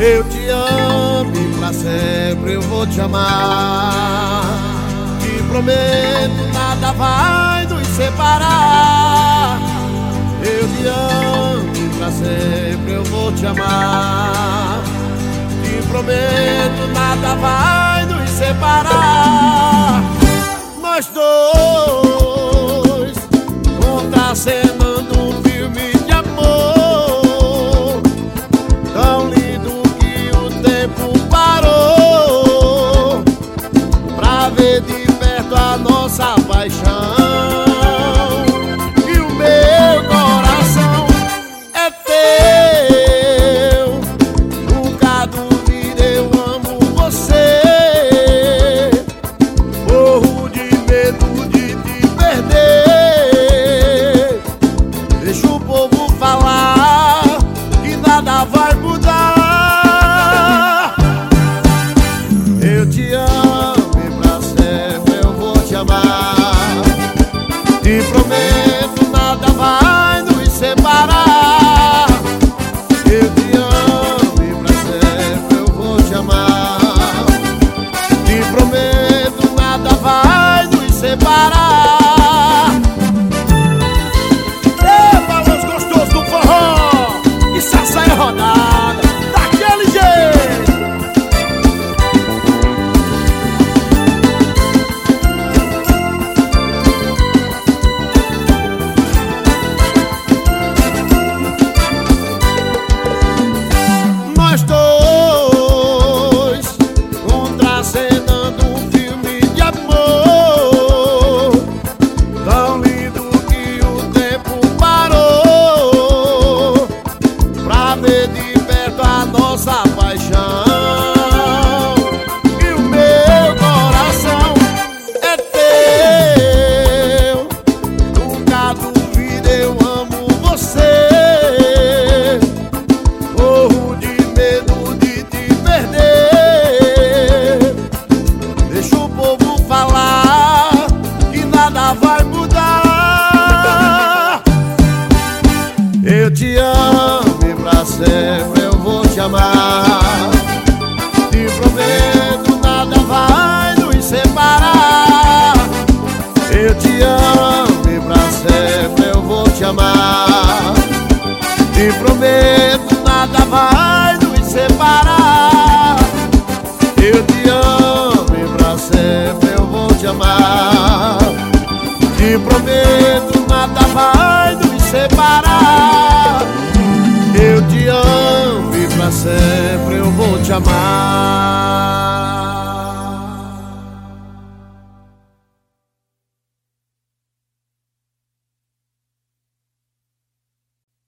Eu te amo e pra sempre eu vou te amar. Te prometo, nada vai nos separar. Eu te amo e pra sempre eu vou te amar. Te prometo, nada vai nos separar. Nós dois um nossa paixão. Te nada vai mudar. Eu te amo e pra sempre eu vou te amar. Te prometo, nada vai nos separar. Eu te amo e pra sempre eu vou te amar. Te prometo, nada vai nos separar. Eu te Prometo, nada vai nos separar. Eu te amo e pra sempre eu vou te amar.